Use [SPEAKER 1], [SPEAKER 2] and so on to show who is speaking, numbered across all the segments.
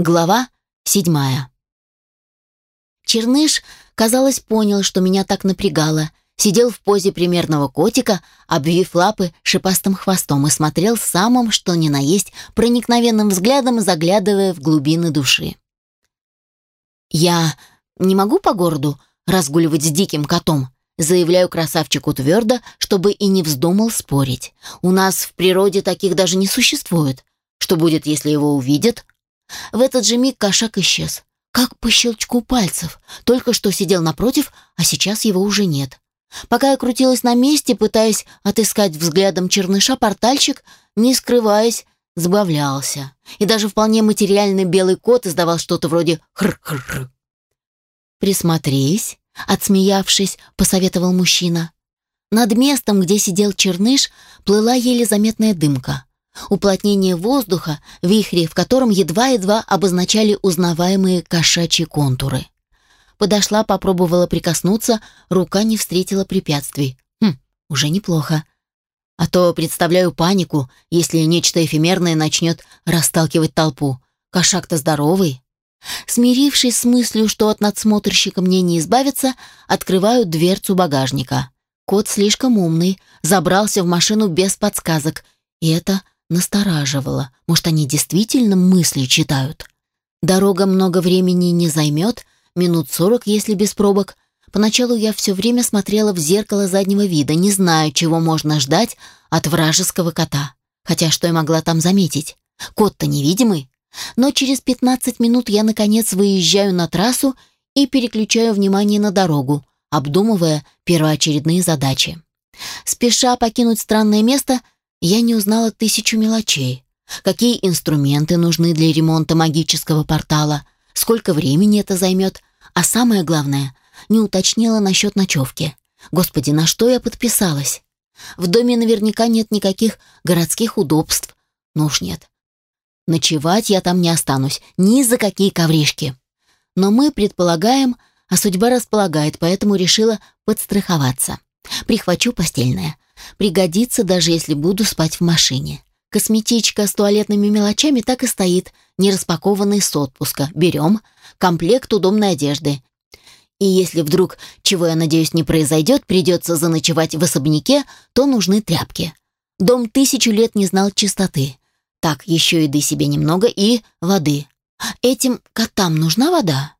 [SPEAKER 1] Глава седьмая. Черныш, казалось, понял, что меня так напрягало. Сидел в позе примерного котика, обвив лапы шипастым хвостом и смотрел самым, что ни на есть, проникновенным взглядом, заглядывая в глубины души. «Я не могу по городу разгуливать с диким котом», заявляю красавчику твердо, чтобы и не вздумал спорить. «У нас в природе таких даже не существует. Что будет, если его увидят?» В этот же миг кошак исчез. Как по щелчку пальцев. Только что сидел напротив, а сейчас его уже нет. Пока я крутилась на месте, пытаясь отыскать взглядом черныша, портальщик, не скрываясь, сбавлялся. И даже вполне материальный белый кот издавал что-то вроде «хр-хр-хр». «Присмотрись», — отсмеявшись, посоветовал мужчина. Над местом, где сидел черныш, плыла еле заметная дымка. Уплотнение воздуха, вихри, в котором едва-едва обозначали узнаваемые кошачьи контуры. Подошла, попробовала прикоснуться, рука не встретила препятствий. Хм, уже неплохо. А то представляю панику, если нечто эфемерное начнет расталкивать толпу. Кошак-то здоровый. Смирившись с мыслью, что от надсмотрщика мне не избавиться, открываю дверцу багажника. Кот слишком умный, забрался в машину без подсказок, и это настораживало. Может, они действительно мысли читают? Дорога много времени не займет, минут сорок, если без пробок. Поначалу я все время смотрела в зеркало заднего вида, не знаю, чего можно ждать от вражеского кота. Хотя что я могла там заметить? Кот-то невидимый. Но через 15 минут я, наконец, выезжаю на трассу и переключаю внимание на дорогу, обдумывая первоочередные задачи. Спеша покинуть странное место, я не узнала тысячу мелочей. Какие инструменты нужны для ремонта магического портала, сколько времени это займет, а самое главное, не уточнила насчет ночевки. Господи, на что я подписалась? В доме наверняка нет никаких городских удобств. Ну уж нет. Ночевать я там не останусь, ни за какие ковришки. Но мы предполагаем, а судьба располагает, поэтому решила подстраховаться. Прихвачу постельное. Пригодится, даже если буду спать в машине. Косметичка с туалетными мелочами так и стоит, не распакованный с отпуска. Берем. Комплект удобной одежды. И если вдруг, чего я надеюсь не произойдет, придется заночевать в особняке, то нужны тряпки. Дом тысячу лет не знал чистоты. Так, еще еды себе немного и воды. Этим котам нужна вода?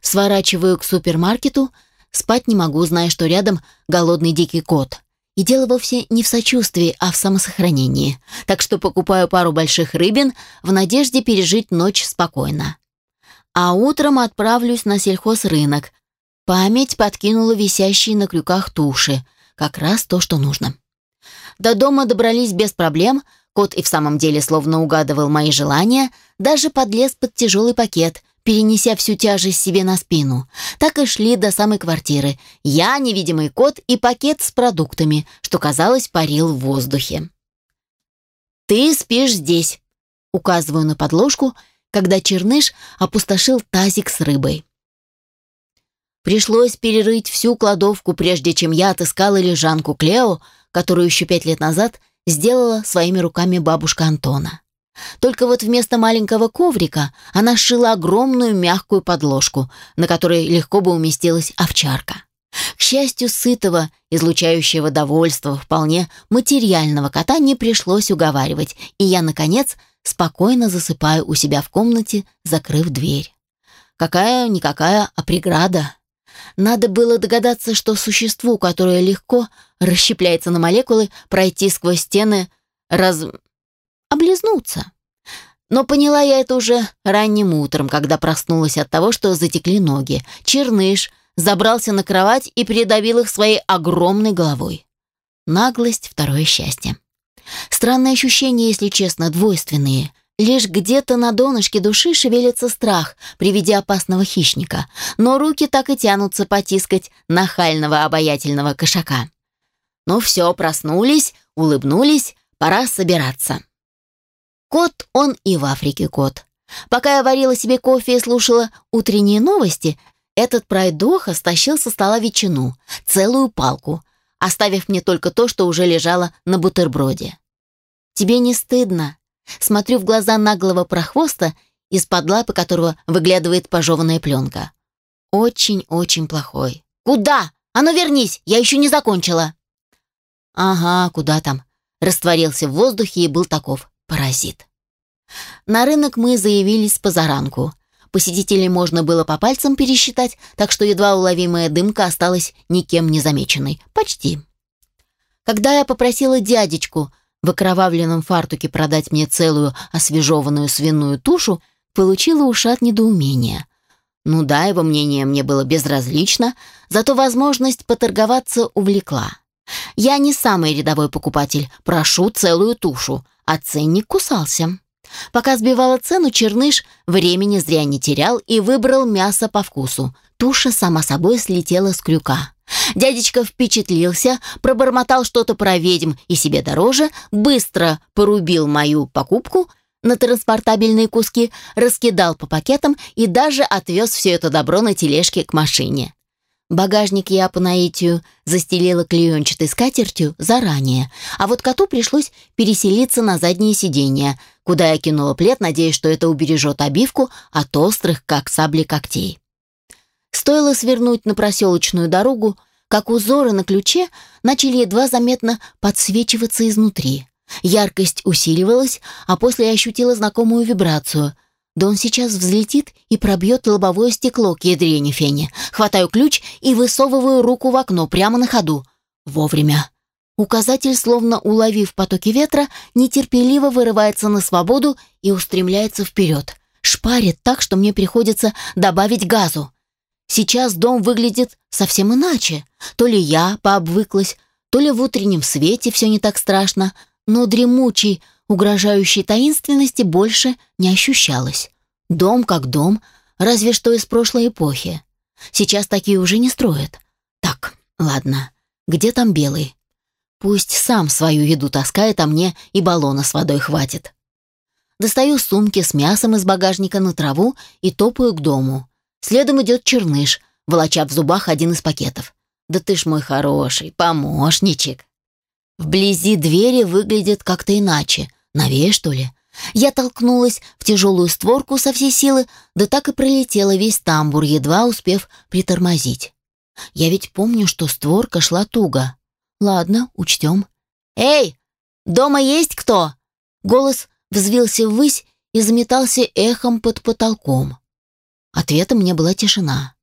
[SPEAKER 1] Сворачиваю к супермаркету. Спать не могу, зная, что рядом голодный дикий кот. И дело вовсе не в сочувствии, а в самосохранении. Так что покупаю пару больших рыбин в надежде пережить ночь спокойно. А утром отправлюсь на сельхозрынок. Память подкинула висящие на крюках туши. Как раз то, что нужно. До дома добрались без проблем. Кот и в самом деле словно угадывал мои желания, даже подлез под тяжелый пакет — перенеся всю тяжесть себе на спину. Так и шли до самой квартиры. Я, невидимый кот и пакет с продуктами, что, казалось, парил в воздухе. «Ты спишь здесь», — указываю на подложку, когда черныш опустошил тазик с рыбой. Пришлось перерыть всю кладовку, прежде чем я отыскала лежанку Клео, которую еще пять лет назад сделала своими руками бабушка Антона. Только вот вместо маленького коврика она сшила огромную мягкую подложку, на которой легко бы уместилась овчарка. К счастью, сытого, излучающего довольство, вполне материального кота не пришлось уговаривать, и я, наконец, спокойно засыпаю у себя в комнате, закрыв дверь. Какая-никакая, а преграда. Надо было догадаться, что существу, которое легко расщепляется на молекулы, пройти сквозь стены, раз облизнуться. Но поняла я это уже ранним утром, когда проснулась от того, что затекли ноги. Черныш забрался на кровать и придавил их своей огромной головой. Наглость — второе счастье. Странные ощущения, если честно, двойственные. Лишь где-то на донышке души шевелится страх при виде опасного хищника, но руки так и тянутся потискать нахального обаятельного кошака. Ну все, проснулись, улыбнулись, пора собираться. Кот он и в Африке кот. Пока я варила себе кофе и слушала утренние новости, этот пройдоха стащил со стола ветчину, целую палку, оставив мне только то, что уже лежало на бутерброде. «Тебе не стыдно?» Смотрю в глаза наглого прохвоста из-под лапы которого выглядывает пожеванная пленка. Очень-очень плохой. «Куда? А ну вернись, я еще не закончила!» «Ага, куда там?» Растворился в воздухе и был таков. Паразит. На рынок мы заявились позаранку. Посетителей можно было по пальцам пересчитать, так что едва уловимая дымка осталась никем не замеченной. Почти. Когда я попросила дядечку в окровавленном фартуке продать мне целую освежеванную свиную тушу, получила ушат недоумения. Ну да, его мнение мне было безразлично, зато возможность поторговаться увлекла. Я не самый рядовой покупатель, прошу целую тушу, а ценник кусался. Пока сбивала цену, Черныш времени зря не терял и выбрал мясо по вкусу. Туша сама собой слетела с крюка. Дядечка впечатлился, пробормотал что-то про ведьм и себе дороже, быстро порубил мою покупку на транспортабельные куски, раскидал по пакетам и даже отвез все это добро на тележке к машине. Багажник я по наитию застелила клеенчатой скатертью заранее, а вот коту пришлось переселиться на заднее сиденье, куда я кинула плед, надеясь, что это убережет обивку от острых, как сабли когтей. Стоило свернуть на проселочную дорогу, как узоры на ключе начали едва заметно подсвечиваться изнутри. Яркость усиливалась, а после я ощутила знакомую вибрацию. Да он сейчас взлетит и пробьет лобовое стекло к ядрене фене. Хватаю ключ и высовываю руку в окно прямо на ходу. Вовремя. Указатель, словно уловив потоки ветра, нетерпеливо вырывается на свободу и устремляется вперед. Шпарит так, что мне приходится добавить газу. Сейчас дом выглядит совсем иначе. То ли я пообвыклась, то ли в утреннем свете все не так страшно, но дремучей, угрожающей таинственности больше не ощущалось. Дом как дом, разве что из прошлой эпохи. Сейчас такие уже не строят. Так, ладно, где там белый? Пусть сам свою еду таскает, а мне и баллона с водой хватит. Достаю сумки с мясом из багажника на траву и топаю к дому. Следом идет черныш, волоча в зубах один из пакетов. «Да ты ж мой хороший, помощничек!» Вблизи двери выглядит как-то иначе. Новее, что ли? Я толкнулась в тяжелую створку со всей силы, да так и пролетела весь тамбур, едва успев притормозить. Я ведь помню, что створка шла туго. Ладно, учтем. «Эй, дома есть кто?» Голос взвился ввысь и заметался эхом под потолком. Ответом мне была тишина.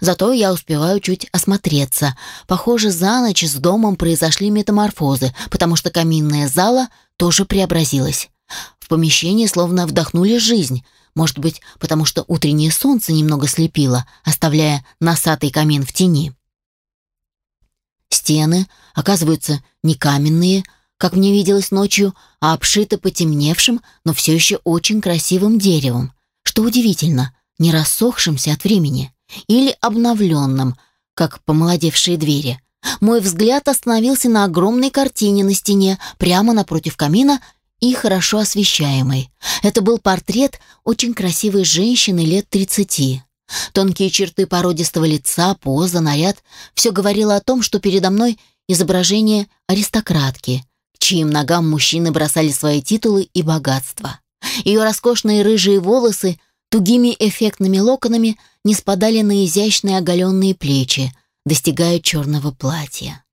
[SPEAKER 1] Зато я успеваю чуть осмотреться. Похоже, за ночь с домом произошли метаморфозы, потому что каминная зала тоже преобразилась. В помещении словно вдохнули жизнь. Может быть, потому что утреннее солнце немного слепило, оставляя носатый камин в тени. Стены, оказываются, не каменные, как мне виделось ночью, а обшиты потемневшим, но все еще очень красивым деревом. Что удивительно, не рассохшимся от времени или обновленным, как помолодевшие двери. Мой взгляд остановился на огромной картине на стене прямо напротив камина и хорошо освещаемой. Это был портрет очень красивой женщины лет тридцати. Тонкие черты породистого лица, поза, наряд — все говорило о том, что передо мной изображение аристократки, к чьим ногам мужчины бросали свои титулы и богатства. Ее роскошные рыжие волосы тугими эффектными локонами не спадали на изящные оголенные плечи, достигая черного платья.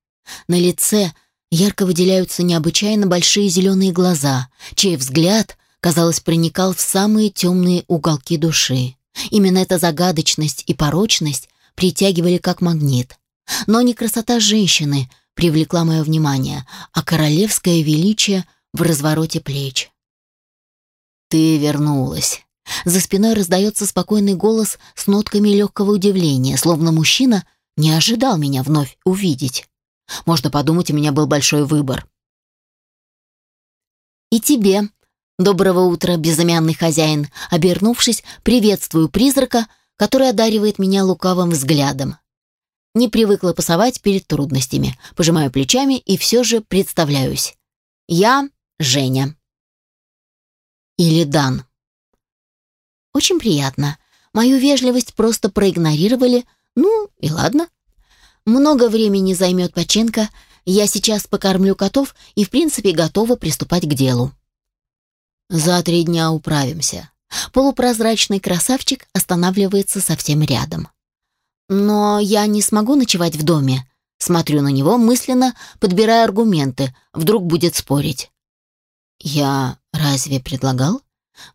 [SPEAKER 1] На лице ярко выделяются необычайно большие зеленые глаза, чей взгляд, казалось, проникал в самые темные уголки души. Именно эта загадочность и порочность притягивали как магнит. Но не красота женщины привлекла мое внимание, а королевское величие в развороте плеч. «Ты вернулась», за спиной раздается спокойный голос с нотками легкого удивления, словно мужчина не ожидал меня вновь увидеть. Можно подумать, у меня был большой выбор. «И тебе. Доброго утра, безымянный хозяин!» Обернувшись, приветствую призрака, который одаривает меня лукавым взглядом. Не привыкла пасовать перед трудностями. Пожимаю плечами и все же представляюсь. Я Женя. Или Дан. Очень приятно. Мою вежливость просто проигнорировали. Ну, и ладно. Много времени займет починка. Я сейчас покормлю котов и, в принципе, готова приступать к делу. За три дня управимся. Полупрозрачный красавчик останавливается совсем рядом. «Но я не смогу ночевать в доме», Смотрю на него, мысленно подбирая аргументы, вдруг будет спорить. «Я разве предлагал?»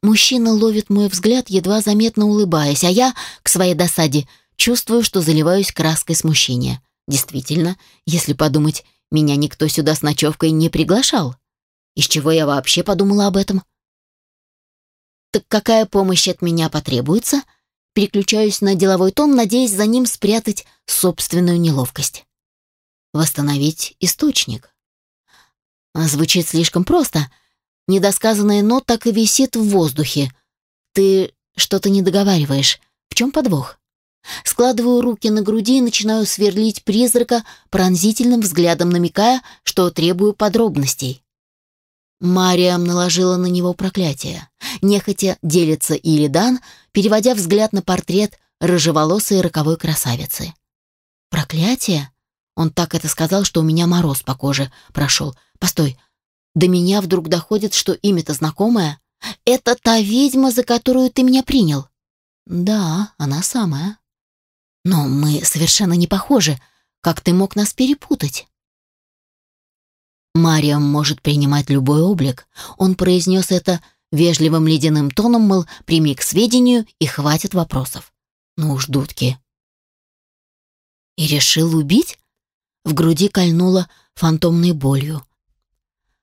[SPEAKER 1] Мужчина ловит мой взгляд, едва заметно улыбаясь, а я, к своей досаде, чувствую, что заливаюсь краской смущения. Действительно, если подумать, меня никто сюда с ночевкой не приглашал. Из чего я вообще подумала об этом? Так какая помощь от меня потребуется? Переключаюсь на деловой тон, надеясь за ним спрятать собственную неловкость. Восстановить источник. Звучит слишком просто. Недосказанное «но» так и висит в воздухе. Ты что-то не договариваешь. В чем подвох? Складываю руки на груди и начинаю сверлить призрака пронзительным взглядом, намекая, что требую подробностей. Мариам наложила на него проклятие. Нехотя делится Илидан, переводя взгляд на портрет рыжеволосой роковой красавицы. «Проклятие?» Он так это сказал, что у меня мороз по коже прошел. Постой, до меня вдруг доходит, что имя-то знакомое. Это та ведьма, за которую ты меня принял. Да, она самая. Но мы совершенно не похожи. Как ты мог нас перепутать? Мариам может принимать любой облик. Он произнес это вежливым ледяным тоном, мол, прими к сведению и хватит вопросов. Ну уж, дудки. И решил убить? В груди кольнуло фантомной болью.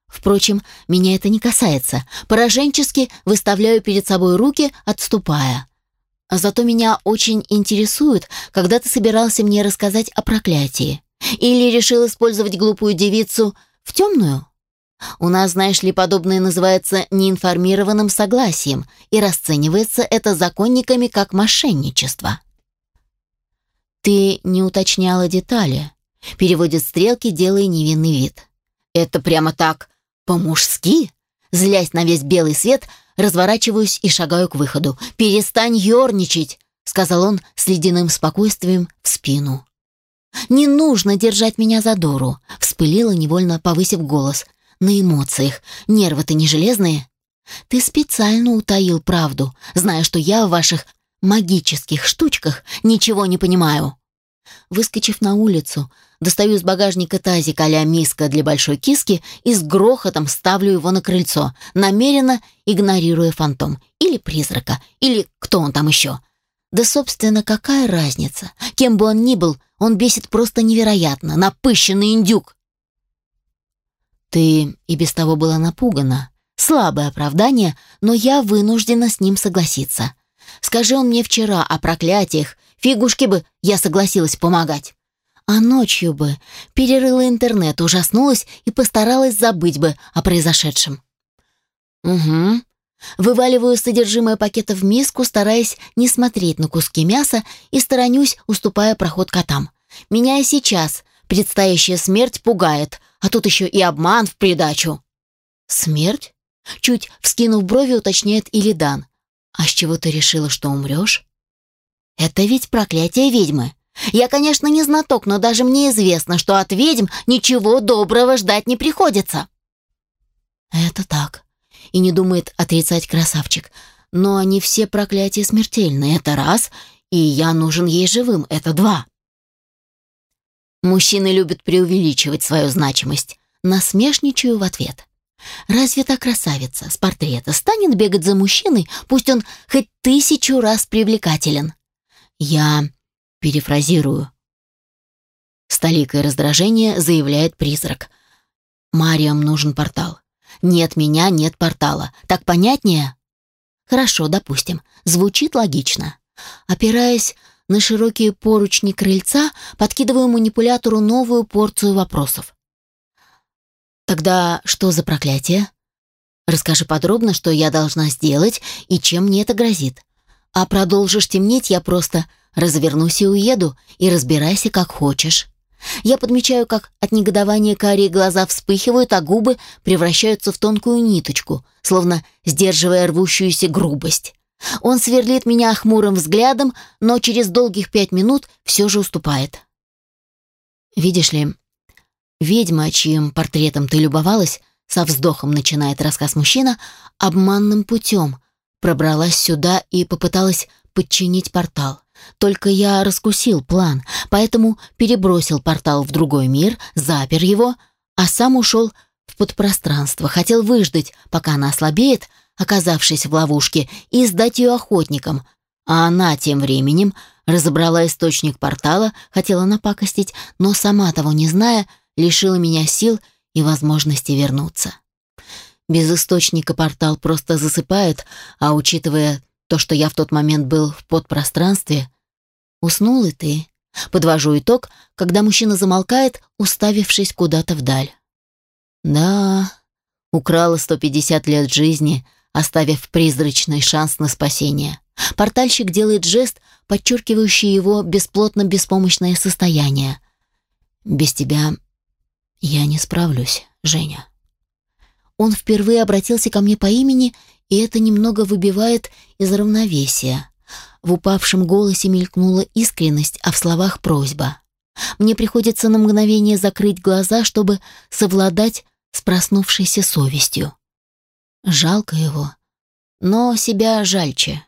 [SPEAKER 1] Впрочем, меня это не касается. Пораженчески выставляю перед собой руки, отступая. А зато меня очень интересует, когда ты собирался мне рассказать о проклятии. Или решил использовать глупую девицу в темную? У нас, знаешь ли, подобное называется неинформированным согласием, и расценивается это законниками как мошенничество. Ты не уточняла детали. Переводит стрелки, делая невинный вид. Это прямо так, по-мужски? Злясь на весь белый свет, разворачиваюсь и шагаю к выходу. «Перестань ерничать!» — сказал он с ледяным спокойствием в спину. «Не нужно держать меня за дуру», — вспылила, невольно повысив голос. «На эмоциях. Нервы-то не железные. Ты специально утаил правду, зная, что я в ваших магических штучках ничего не понимаю». Выскочив на улицу, достаю из багажника тазик а миска для большой киски и с грохотом ставлю его на крыльцо, намеренно игнорируя фантом. Или призрака, или кто он там еще. Да, собственно, какая разница? Кем бы он ни был, он бесит просто невероятно, напыщенный индюк. Ты и без того была напугана. Слабое оправдание, но я вынуждена с ним согласиться. Скажи он мне вчера о проклятиях, фигушки бы я согласилась помогать. А ночью бы перерыла интернет, ужаснулась и постаралась забыть бы о произошедшем. Угу. Вываливаю содержимое пакета в миску, стараясь не смотреть на куски мяса и сторонюсь, уступая проход котам. Меня и сейчас предстоящая смерть пугает, а тут еще и обман в придачу. Смерть? Чуть вскинув брови, уточняет Илидан. А с чего ты решила, что умрешь? Это ведь проклятие ведьмы. Я, конечно, не знаток, но даже мне известно, что от ведьм ничего доброго ждать не приходится. Это так. И не думает отрицать красавчик. Но они все проклятия смертельны, это раз, и я нужен ей живым, это два. Мужчины любят преувеличивать свою значимость. Насмешничаю в ответ. Разве та красавица с портрета станет бегать за мужчиной, пусть он хоть тысячу раз привлекателен? Я Перефразирую. С толикой раздражения заявляет призрак. «Мариам нужен портал. Нет меня, нет портала. Так понятнее?» «Хорошо, допустим. Звучит логично. Опираясь на широкие поручни крыльца, подкидываю манипулятору новую порцию вопросов. «Тогда что за проклятие?» «Расскажи подробно, что я должна сделать и чем мне это грозит. А продолжишь темнеть, я просто Развернусь и уеду, и разбирайся как хочешь. Я подмечаю, как от негодования карие глаза вспыхивают, а губы превращаются в тонкую ниточку, словно сдерживая рвущуюся грубость. Он сверлит меня хмурым взглядом, но через долгих пять минут все же уступает. «Видишь ли, ведьма, чьим портретом ты любовалась, со вздохом начинает рассказ мужчина, обманным путем пробралась сюда и попыталась подчинить портал. Только я раскусил план, поэтому перебросил портал в другой мир, запер его, а сам ушел в подпространство. Хотел выждать, пока она ослабеет, оказавшись в ловушке, и сдать ее охотникам. А она тем временем разобрала источник портала, хотела напакостить, но сама того не зная, лишила меня сил и возможности вернуться. Без источника портал просто засыпает, а учитывая то, что я в тот момент был в подпространстве, уснул и ты. Подвожу итог, когда мужчина замолкает, уставившись куда-то вдаль. Да, украла 150 лет жизни, оставив призрачный шанс на спасение. Портальщик делает жест, подчеркивающий его бесплотно-беспомощное состояние. «Без тебя я не справлюсь, Женя». Он впервые обратился ко мне по имени, и это немного выбивает из равновесия. В упавшем голосе мелькнула искренность, а в словах просьба. Мне приходится на мгновение закрыть глаза, чтобы совладать с проснувшейся совестью. Жалко его, но себя жальче.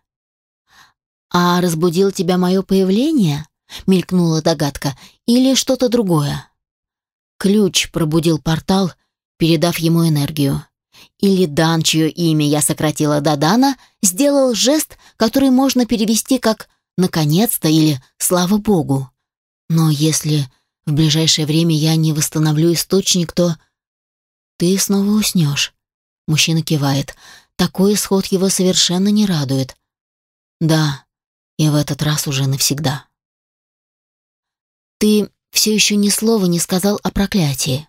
[SPEAKER 1] «А разбудил тебя мое появление?» — мелькнула догадка. «Или что-то другое?» Ключ пробудил портал, передав ему энергию. Или Дан, чье имя я сократила до Дана, сделал жест, который можно перевести как «наконец-то» или «слава Богу». Но если в ближайшее время я не восстановлю источник, то ты снова уснешь. Мужчина кивает. Такой исход его совершенно не радует. Да, и в этот раз уже навсегда. Ты все еще ни слова не сказал о проклятии.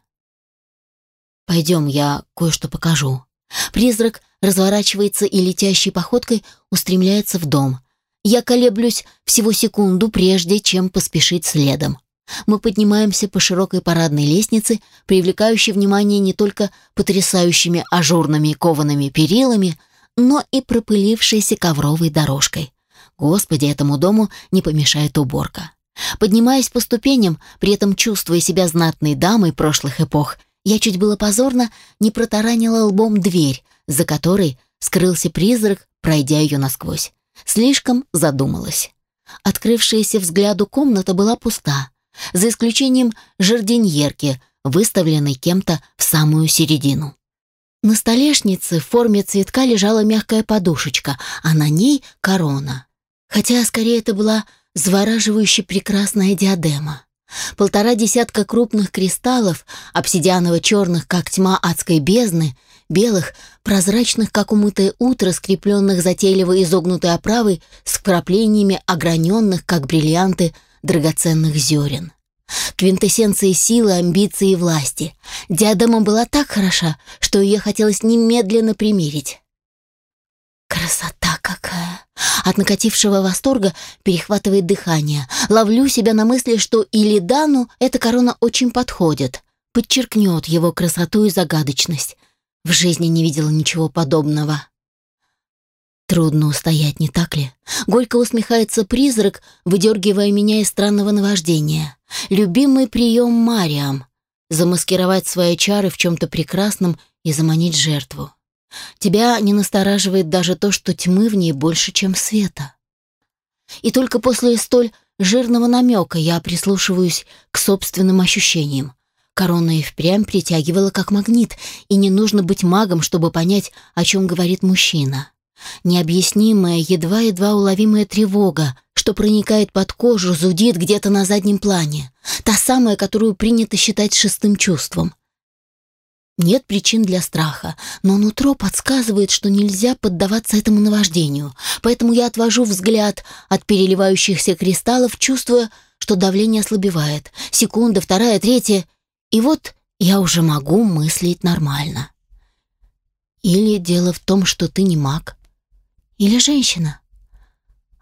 [SPEAKER 1] Пойдем, я кое-что покажу. Призрак разворачивается и летящей походкой устремляется в дом. Я колеблюсь всего секунду, прежде чем поспешить следом. Мы поднимаемся по широкой парадной лестнице, привлекающей внимание не только потрясающими ажурными коваными перилами, но и пропылившейся ковровой дорожкой. Господи, этому дому не помешает уборка. Поднимаясь по ступеням, при этом чувствуя себя знатной дамой прошлых эпох, я чуть было позорно не протаранила лбом дверь, за которой скрылся призрак, пройдя ее насквозь. Слишком задумалась. Открывшаяся взгляду комната была пуста за исключением жардиньерки, выставленной кем-то в самую середину. На столешнице в форме цветка лежала мягкая подушечка, а на ней корона. Хотя, скорее, это была завораживающе прекрасная диадема. Полтора десятка крупных кристаллов, обсидианово-черных, как тьма адской бездны, белых, прозрачных, как умытое утро, скрепленных затейливо изогнутой оправой с вкраплениями ограненных, как бриллианты, драгоценных зерен. Квинтэссенция силы, амбиции и власти. Диадема была так хороша, что ее хотелось немедленно примерить. Красота какая! От накатившего восторга перехватывает дыхание. Ловлю себя на мысли, что Илидану эта корона очень подходит. Подчеркнет его красоту и загадочность. В жизни не видела ничего подобного. Трудно устоять, не так ли? Горько усмехается призрак, выдергивая меня из странного наваждения. Любимый прием Мариам — замаскировать свои чары в чем-то прекрасном и заманить жертву. Тебя не настораживает даже то, что тьмы в ней больше, чем света. И только после столь жирного намека я прислушиваюсь к собственным ощущениям. Корона и впрямь притягивала как магнит, и не нужно быть магом, чтобы понять, о чем говорит мужчина. Необъяснимая, едва-едва уловимая тревога, что проникает под кожу, зудит где-то на заднем плане. Та самая, которую принято считать шестым чувством. Нет причин для страха, но нутро подсказывает, что нельзя поддаваться этому наваждению. Поэтому я отвожу взгляд от переливающихся кристаллов, чувствуя, что давление ослабевает. Секунда, вторая, третья. И вот я уже могу мыслить нормально. Или дело в том, что ты не маг, или женщина?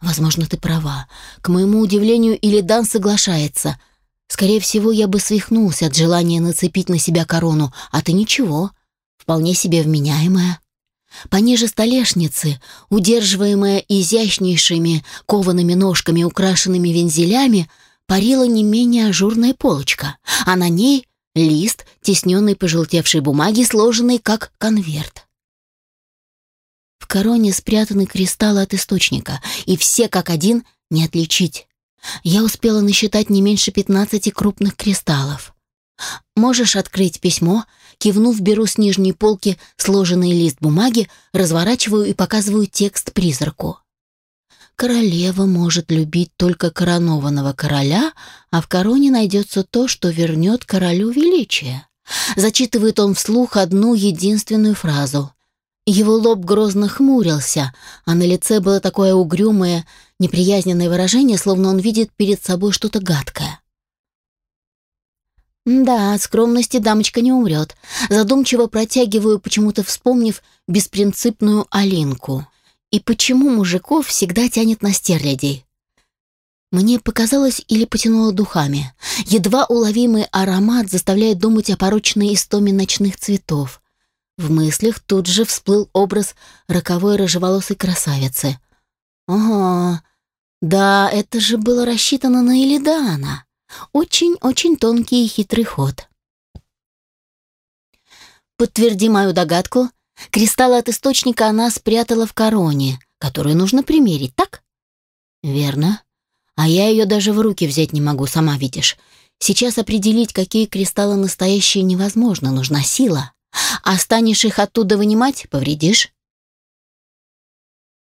[SPEAKER 1] Возможно, ты права. К моему удивлению, Илидан соглашается. Скорее всего, я бы свихнулся от желания нацепить на себя корону, а ты ничего. Вполне себе вменяемая. Пониже столешницы, удерживаемая изящнейшими коваными ножками, украшенными вензелями, парила не менее ажурная полочка, а на ней лист, тесненный пожелтевшей бумаги, сложенный как конверт. короне спрятаны кристаллы от источника, и все как один не отличить. Я успела насчитать не меньше 15 крупных кристаллов. Можешь открыть письмо, кивнув, беру с нижней полки сложенный лист бумаги, разворачиваю и показываю текст призраку. Королева может любить только коронованного короля, а в короне найдется то, что вернет королю величие. Зачитывает он вслух одну единственную фразу. Его лоб грозно хмурился, а на лице было такое угрюмое, неприязненное выражение, словно он видит перед собой что-то гадкое. Да, скромности дамочка не умрет. Задумчиво протягиваю, почему-то вспомнив беспринципную Алинку. И почему мужиков всегда тянет на стерлядей? Мне показалось или потянуло духами. Едва уловимый аромат заставляет думать о порочной истоме ночных цветов. В мыслях тут же всплыл образ роковой рыжеволосой красавицы. Ого, да, это же было рассчитано на Элидана. Очень-очень тонкий и хитрый ход. Подтверди мою догадку. Кристаллы от источника она спрятала в короне, которую нужно примерить, так? Верно. А я ее даже в руки взять не могу, сама видишь. Сейчас определить, какие кристаллы настоящие, невозможно, нужна сила. А станешь их оттуда вынимать, повредишь.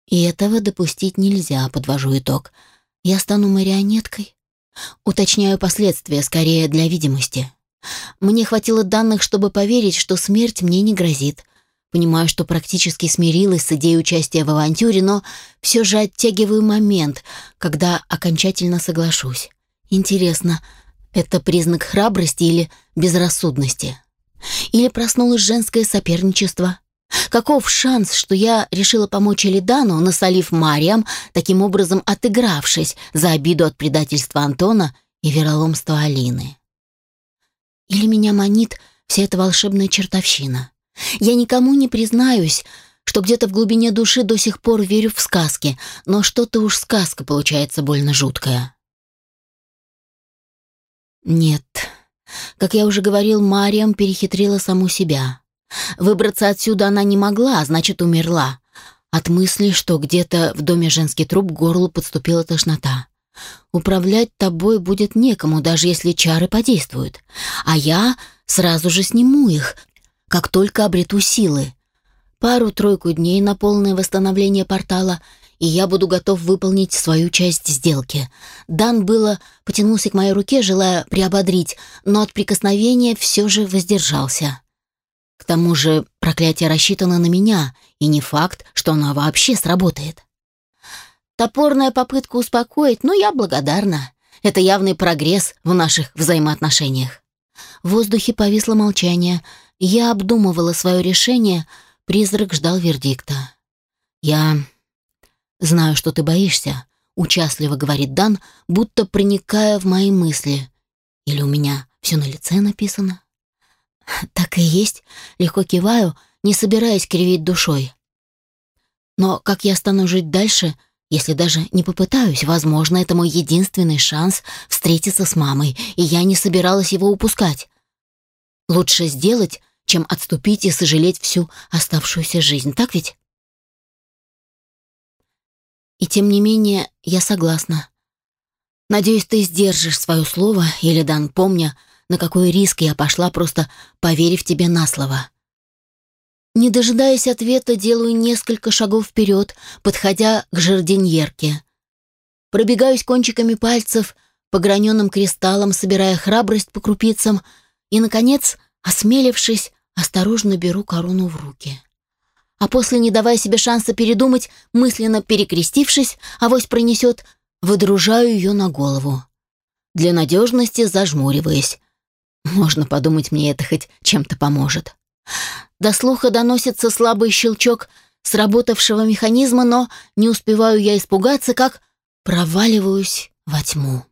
[SPEAKER 1] И этого допустить нельзя, подвожу итог. Я стану марионеткой, Уточняю последствия, скорее для видимости. Мне хватило данных, чтобы поверить, что смерть мне не грозит. Понимаю, что практически смирилась с идеей участия в авантюре, но все же оттягиваю момент, когда окончательно соглашусь. Интересно, это признак храбрости или безрассудности? Или проснулось женское соперничество? Каков шанс, что я решила помочь Элидану, насолив Мариам, таким образом отыгравшись за обиду от предательства Антона и вероломства Алины? Или меня манит вся эта волшебная чертовщина? Я никому не признаюсь, что где-то в глубине души до сих пор верю в сказки, но что-то уж сказка получается больно жуткая. Нет, как я уже говорил, Мариам перехитрила саму себя. Выбраться отсюда она не могла, а значит, умерла. От мысли, что где-то в доме женский труп горлу подступила тошнота. Управлять тобой будет некому, даже если чары подействуют. А я сразу же сниму их, как только обрету силы. Пару-тройку дней на полное восстановление портала, и я буду готов выполнить свою часть сделки. Дан было потянулся к моей руке, желая приободрить, но от прикосновения все же воздержался. К тому же проклятие рассчитано на меня, и не факт, что оно вообще сработает. Топорная попытка успокоить, но я благодарна. Это явный прогресс в наших взаимоотношениях. В воздухе повисло молчание. Я обдумывала свое решение, призрак ждал вердикта. «Я знаю, что ты боишься», — участливо говорит Дан, будто проникая в мои мысли. «Или у меня все на лице написано?» Так и есть, легко киваю, не собираясь кривить душой. Но как я стану жить дальше, если даже не попытаюсь? Возможно, это мой единственный шанс встретиться с мамой, и я не собиралась его упускать. Лучше сделать, чем отступить и сожалеть всю оставшуюся жизнь, так ведь? И тем не менее, я согласна. Надеюсь, ты сдержишь свое слово, или дан, помня, на какой риск я пошла, просто поверив тебе на слово. Не дожидаясь ответа, делаю несколько шагов вперед, подходя к жардиньерке. Пробегаюсь кончиками пальцев по граненым кристаллам, собирая храбрость по крупицам, и, наконец, осмелившись, осторожно беру корону в руки. А после, не давая себе шанса передумать, мысленно перекрестившись, авось пронесет, выдружаю ее на голову. Для надежности зажмуриваясь, можно подумать, мне это хоть чем-то поможет. До слуха доносится слабый щелчок сработавшего механизма, но не успеваю я испугаться, как проваливаюсь во тьму.